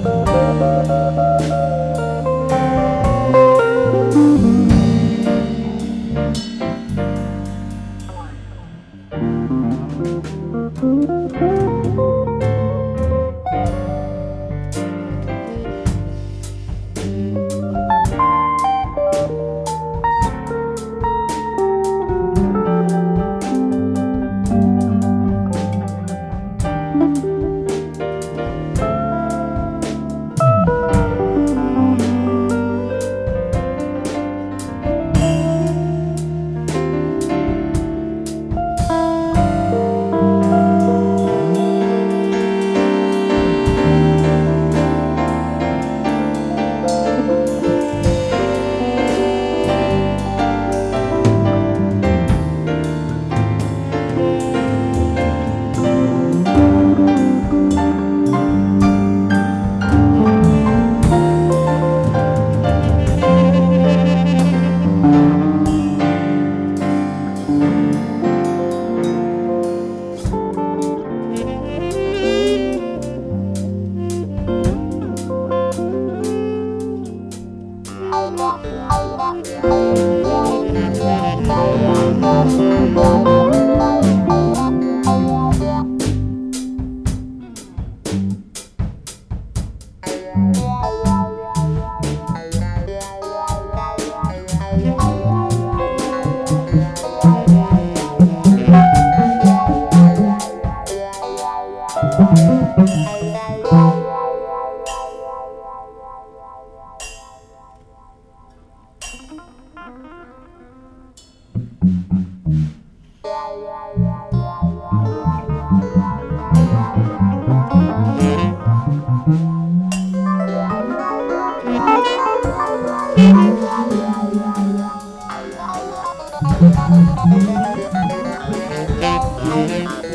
Música Música